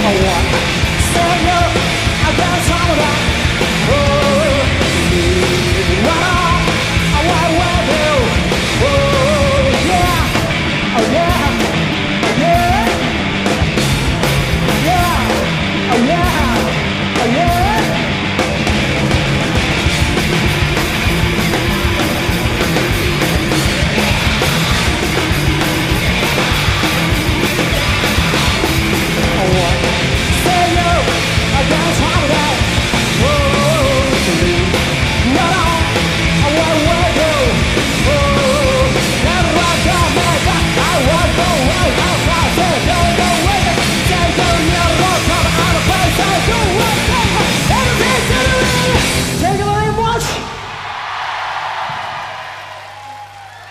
I want